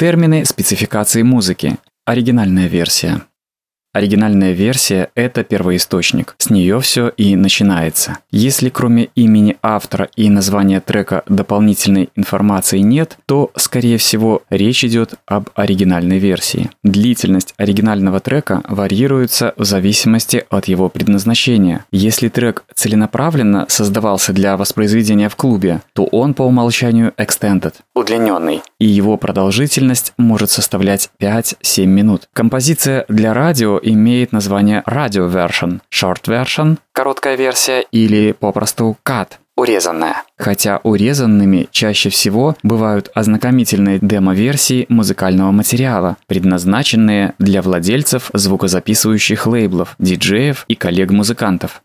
Термины спецификации музыки. Оригинальная версия. Оригинальная версия – это первоисточник. С нее все и начинается. Если кроме имени автора и названия трека дополнительной информации нет, то, скорее всего, речь идет об оригинальной версии. Длительность оригинального трека варьируется в зависимости от его предназначения. Если трек целенаправленно создавался для воспроизведения в клубе, то он по умолчанию extended, удлиненный, и его продолжительность может составлять 5-7 минут. Композиция для радио имеет название Radio Version, Short Version, короткая версия или попросту Cut, урезанная. Хотя урезанными чаще всего бывают ознакомительные демо-версии музыкального материала, предназначенные для владельцев звукозаписывающих лейблов, диджеев и коллег-музыкантов.